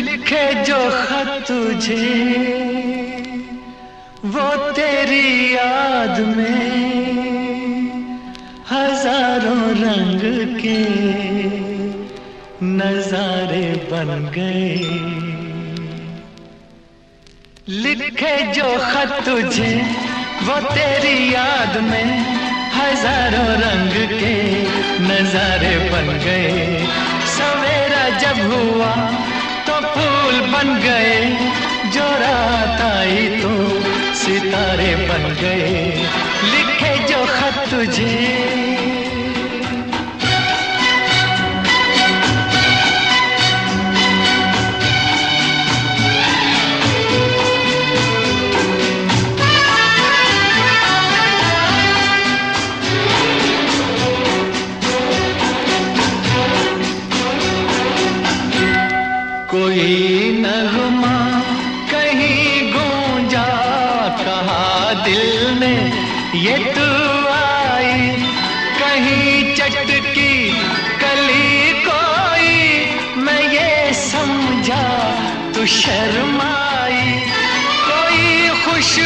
लिखे जो खत तुझे, वो तेरी याद में हज़ारों रंग के नजारे बन गए। लिखे जो खत तुझे, वो तेरी याद में हज़ारों रंग के नजारे बन गए। सवेरा जब हुआ फूल बन गए जो रात आई तू सितारे बन गए। लिखे जो खत तुझे नगमा, कहीं गूंजा, कहा दिल ने ये तू आई। कहीं चटकी कली कोई, मैं ये समझा तू शर्माई। कोई खुशबू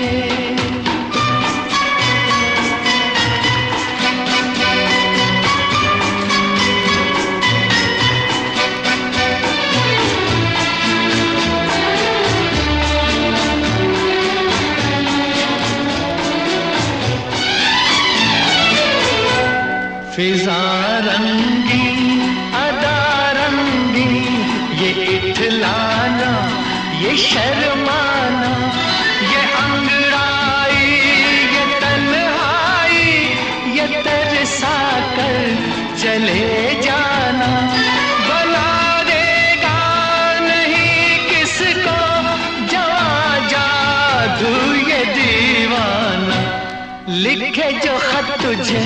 फिजा रंगी, अदा ये इठलाना, ये शर्माना, ये अंगड़ाई, ये तन्हाई, ये तरसा कर चले जाना। बना देगा नहीं किसको जवा जादू ये दीवाना। लिखे जो खत तुझे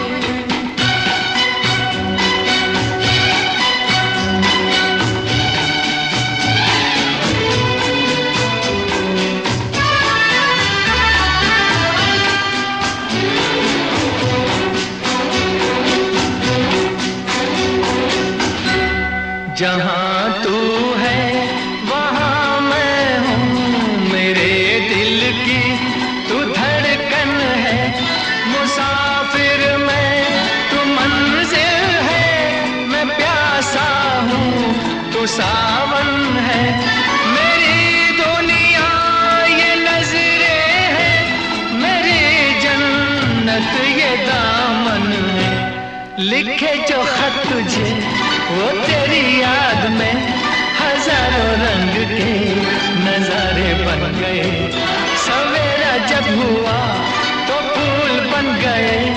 जहाँ तू है, वहाँ मैं हूँ। मेरे दिल की तू धड़कन है। मुसाफिर मैं, तू मंजिल है। मैं प्यासा हूँ, तू सावन है। मेरी दुनिया ये नजरे है। मेरी जन्नत ये दामन है। लिखे जो खत तुझे, वो तेरी गए